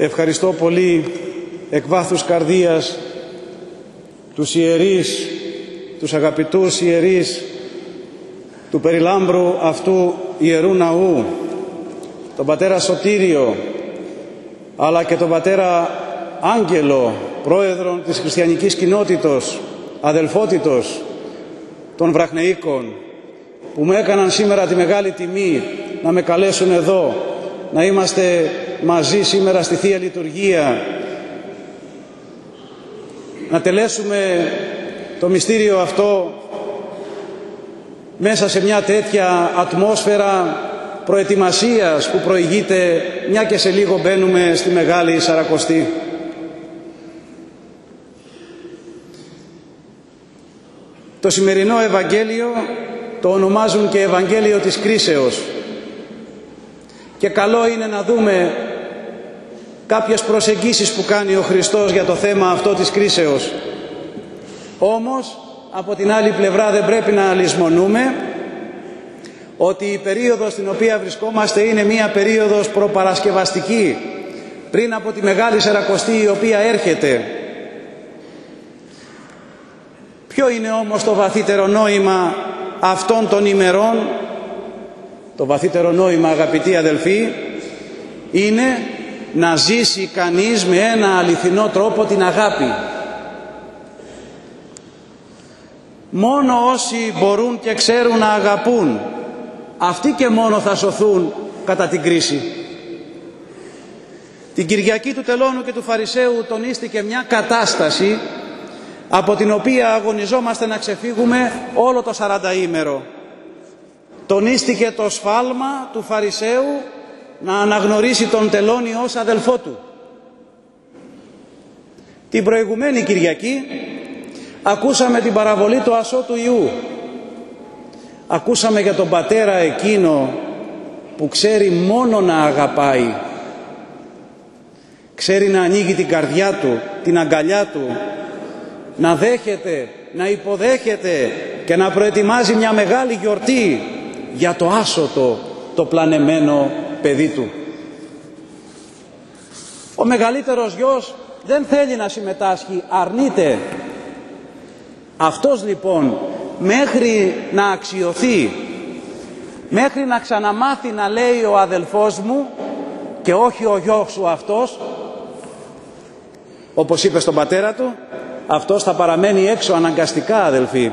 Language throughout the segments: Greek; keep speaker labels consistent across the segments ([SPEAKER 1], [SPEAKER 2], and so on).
[SPEAKER 1] Ευχαριστώ πολύ εκ βάθους καρδίας τους ιερείς, τους αγαπητούς ιερείς του περιλάμπρου αυτού Ιερού Ναού, τον Πατέρα Σωτήριο, αλλά και τον Πατέρα Άγγελο, πρόεδρον της χριστιανικής κοινότητος, αδελφότητος των Βραχνεΐκων, που μου έκαναν σήμερα τη μεγάλη τιμή να με καλέσουν εδώ, να είμαστε μαζί σήμερα στη Θεία Λειτουργία, να τελέσουμε το μυστήριο αυτό μέσα σε μια τέτοια ατμόσφαιρα προετοιμασίας που προηγείται μια και σε λίγο μπαίνουμε στη Μεγάλη Σαρακοστή. Το σημερινό Ευαγγέλιο το ονομάζουν και Ευαγγέλιο της κρίσεως και καλό είναι να δούμε κάποιες προσεγγίσεις που κάνει ο Χριστός για το θέμα αυτό της κρίσεως. Όμως, από την άλλη πλευρά δεν πρέπει να λησμονούμε ότι η περίοδος στην οποία βρισκόμαστε είναι μία περίοδος προπαρασκευαστική πριν από τη Μεγάλη Σαρακοστή η οποία έρχεται. Ποιο είναι όμως το βαθύτερο νόημα αυτών των ημερών; Το βαθύτερο νόημα αγαπητοί αδελφοί είναι να ζήσει κανείς με ένα αληθινό τρόπο την αγάπη. Μόνο όσοι μπορούν και ξέρουν να αγαπούν, αυτοί και μόνο θα σωθούν κατά την κρίση. Την Κυριακή του Τελώνου και του Φαρισαίου τονίστηκε μια κατάσταση από την οποία αγωνιζόμαστε να ξεφύγουμε όλο το 40 ήμερο. Τονίστηκε το σφάλμα του Φαρισαίου να αναγνωρίσει τον τελώνη ως αδελφό του. Την προηγουμένη Κυριακή ακούσαμε την παραβολή του ασώτου Ιού. Ακούσαμε για τον πατέρα εκείνο που ξέρει μόνο να αγαπάει. Ξέρει να ανοίγει την καρδιά του, την αγκαλιά του, να δέχεται, να υποδέχεται και να προετοιμάζει μια μεγάλη γιορτή για το άσωτο, το πλανεμένο παιδί του. Ο μεγαλύτερος γιος δεν θέλει να συμμετάσχει, αρνείται. Αυτός λοιπόν μέχρι να αξιωθεί, μέχρι να ξαναμάθει να λέει ο αδελφός μου και όχι ο γιος σου αυτός, όπως είπε στον πατέρα του, αυτός θα παραμένει έξω αναγκαστικά αδελφοί.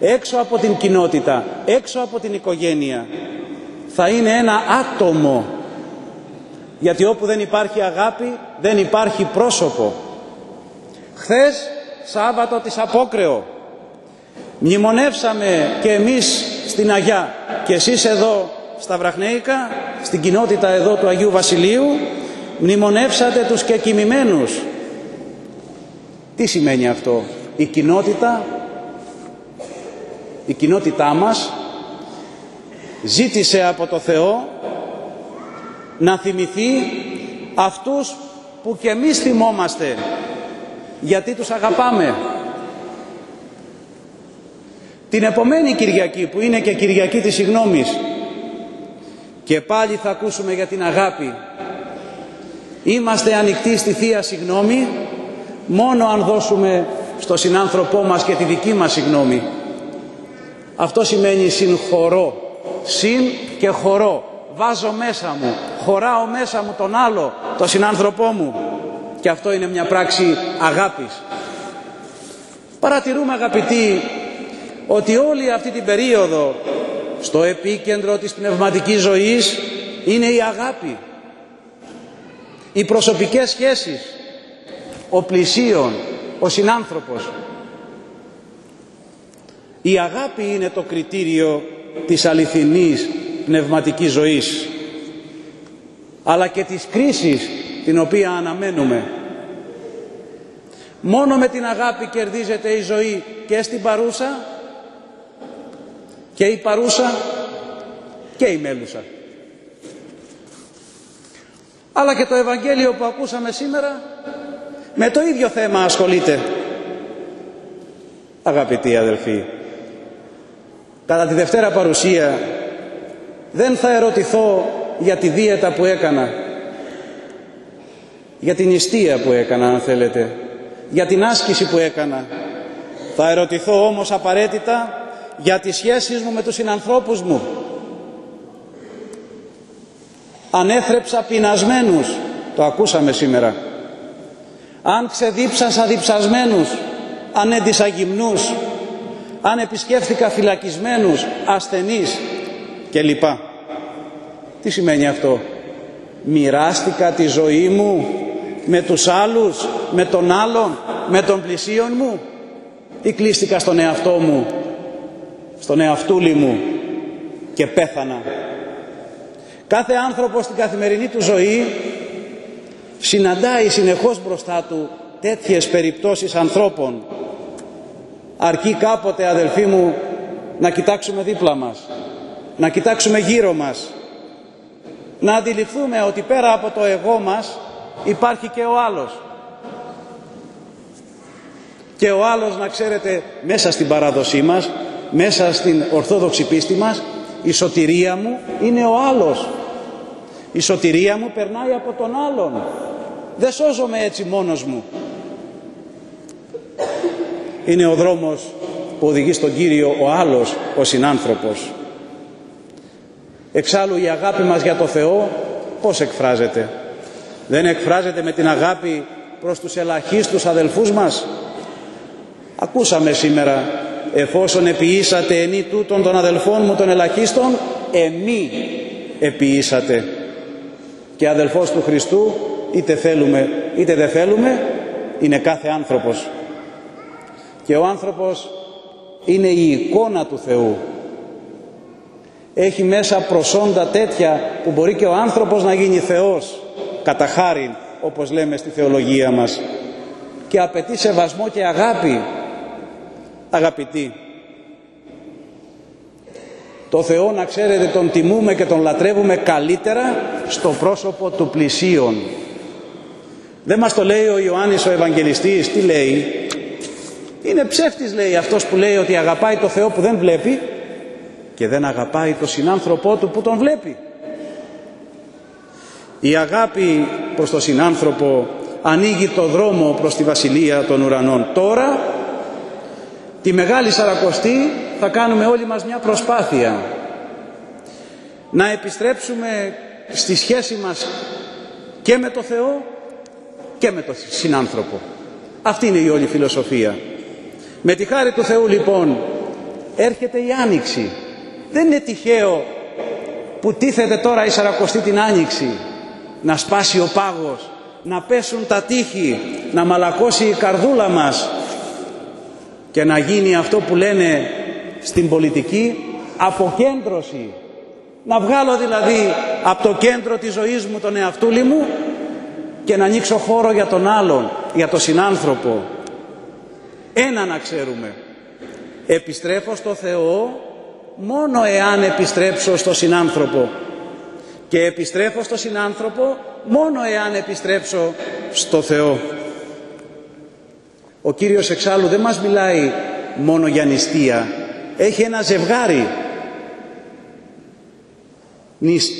[SPEAKER 1] Έξω από την κοινότητα, έξω από την οικογένεια θα είναι ένα άτομο. Γιατί όπου δεν υπάρχει αγάπη δεν υπάρχει πρόσωπο. Χθες Σάββατο της Απόκρεο μνημονεύσαμε και εμείς στην Αγιά. Και εσείς εδώ στα Βραχνέικα στην κοινότητα εδώ του Αγίου Βασιλείου μνημονεύσατε τους και κοιμημένους. Τι σημαίνει αυτό; Η κοινότητα η κοινότητά μας ζήτησε από το Θεό να θυμηθεί αυτούς που και εμείς θυμόμαστε γιατί τους αγαπάμε. Την επομένη Κυριακή που είναι και Κυριακή της Συγνώμης και πάλι θα ακούσουμε για την αγάπη. Είμαστε ανοιχτοί στη Θεία Συγνώμη μόνο αν δώσουμε στο συνάνθρωπό μας και τη δική μας συγνώμη. Αυτό σημαίνει συγχωρώ συν και χωρώ. Βάζω μέσα μου, χωράω μέσα μου τον άλλο, τον συνάνθρωπό μου. Και αυτό είναι μια πράξη αγάπης. Παρατηρούμε αγαπητοί ότι όλη αυτή την περίοδο στο επίκεντρο της πνευματικής ζωής είναι η αγάπη. Οι προσωπικές σχέσεις, ο πλησίον, ο συνάνθρωπος. Η αγάπη είναι το κριτήριο της αληθινής πνευματικής ζωής αλλά και της κρίσης την οποία αναμένουμε. Μόνο με την αγάπη κερδίζεται η ζωή και στην παρούσα και η παρούσα και η μέλουσα. Αλλά και το Ευαγγέλιο που ακούσαμε σήμερα με το ίδιο θέμα ασχολείται. Αγαπητοί αδελφοί, Κατά τη Δευτέρα παρουσία δεν θα ερωτηθώ για τη δίαιτα που έκανα. για την νηστεία που έκανα αν θέλετε, για την άσκηση που έκανα. Θα ερωτηθώ όμως απαραίτητα για τις σχέσεις μου με τους συνανθρώπους μου. Ανέθρεψα πεινασμένους, το ακούσαμε σήμερα. Αν ξεδίψασα διψασμένους, αν έντυσα γυμνούς, αν επισκέφθηκα φυλακισμένους, ασθενείς κλπ. Τι σημαίνει αυτό; Μοιράστηκα τη ζωή μου με τους άλλους, με τον άλλον, με τον πλησίον μου ή κλείστηκα στον εαυτό μου, στον εαυτούλη μου και πέθανα. Κάθε άνθρωπος στην καθημερινή του ζωή συναντάει συνεχώς μπροστά του τέτοιες περιπτώσεις ανθρώπων. Αρκεί κάποτε αδελφοί μου να κοιτάξουμε δίπλα μας, να κοιτάξουμε γύρω μας, να αντιληφθούμε ότι πέρα από το εγώ μας υπάρχει και ο άλλος. Και ο άλλος να ξέρετε μέσα στην παράδοσή μας, μέσα στην ορθόδοξη πίστη μας, η σωτηρία μου είναι ο άλλος. Η σωτηρία μου περνάει από τον άλλον. Δεν σώζομαι έτσι μόνος μου. Είναι ο δρόμος που οδηγεί στον Κύριο ο άλλος, ο συνάνθρωπος. Εξάλλου η αγάπη μας για το Θεό πώς εκφράζεται; Δεν εκφράζεται με την αγάπη προς τους ελαχίστους αδελφούς μας; Ακούσαμε σήμερα εφόσον επιήσατε ενή τούτων των αδελφών μου των ελαχίστων εμεί επιήσατε και αδελφός του Χριστού είτε θέλουμε είτε δεν θέλουμε είναι κάθε άνθρωπος και ο άνθρωπος είναι η εικόνα του Θεού. Έχει μέσα προσόντα τέτοια που μπορεί και ο άνθρωπος να γίνει Θεός κατά χάριν όπως λέμε στη θεολογία μας. Και απαιτεί σεβασμό και αγάπη αγαπητοί. Το Θεό να ξέρετε τον τιμούμε και τον λατρεύουμε καλύτερα στο πρόσωπο του πλησίον. Δεν μας το λέει ο Ιωάννης ο Ευαγγελιστής τι λέει; Είναι ψεύτης λέει αυτός που λέει ότι αγαπάει το Θεό που δεν βλέπει και δεν αγαπάει το συνάνθρωπό του που τον βλέπει. Η αγάπη προς τον συνάνθρωπο ανοίγει το δρόμο προς τη Βασιλεία των Ουρανών. Τώρα, τη Μεγάλη Σαρακοστή θα κάνουμε όλοι μας μια προσπάθεια να επιστρέψουμε στη σχέση μας και με το Θεό και με τον συνάνθρωπο. Αυτή είναι η όλη φιλοσοφία. Με τη χάρη του Θεού λοιπόν έρχεται η Άνοιξη δεν είναι τυχαίο που τίθεται τώρα η Σαρακοστή την Άνοιξη να σπάσει ο πάγος, να πέσουν τα τείχη, να μαλακώσει η καρδούλα μας και να γίνει αυτό που λένε στην πολιτική αποκέντρωση. Να βγάλω δηλαδή από το κέντρο της ζωής μου τον εαυτούλη μου και να ανοίξω χώρο για τον άλλον, για τον συνάνθρωπο. Ένα να ξέρουμε. Επιστρέφω στο Θεό μόνο εάν επιστρέψω στο συνάνθρωπο και επιστρέφω στο συνάνθρωπο μόνο εάν επιστρέψω στο Θεό. Ο Κύριος εξάλλου δεν μας μιλάει μόνο για νηστεία. Έχει ένα ζευγάρι.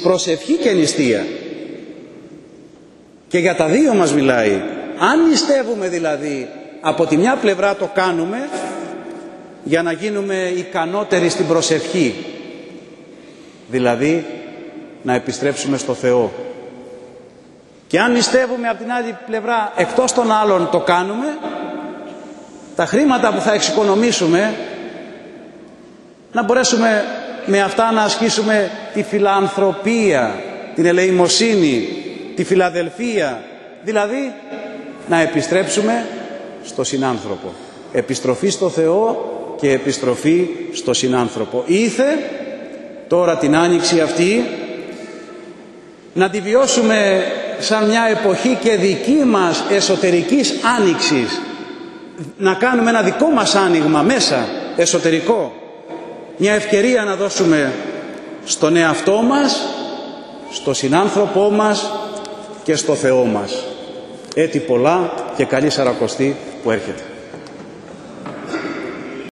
[SPEAKER 1] Προσευχή και νηστεία. Και για τα δύο μας μιλάει. Αν νηστεύουμε δηλαδή από τη μια πλευρά το κάνουμε για να γίνουμε ικανότεροι στην προσευχή. Δηλαδή να επιστρέψουμε στο Θεό. Και αν νηστεύουμε από την άλλη πλευρά εκτός των άλλων το κάνουμε τα χρήματα που θα εξοικονομήσουμε να μπορέσουμε με αυτά να ασκήσουμε τη φιλανθρωπία, την ελεημοσύνη, τη φιλαδελφία, δηλαδή να επιστρέψουμε στο συνάνθρωπο. Επιστροφή στο Θεό και επιστροφή στο συνάνθρωπο. Ήθε τώρα την άνοιξη αυτή να τη βιώσουμε σαν μια εποχή και δική μας εσωτερικής άνοιξης να κάνουμε ένα δικό μας άνοιγμα μέσα εσωτερικό μια ευκαιρία να δώσουμε στον εαυτό μας στο συνάνθρωπό μας και στο Θεό μας έτη πολλά και καλή Σαρακοστή που έρχεται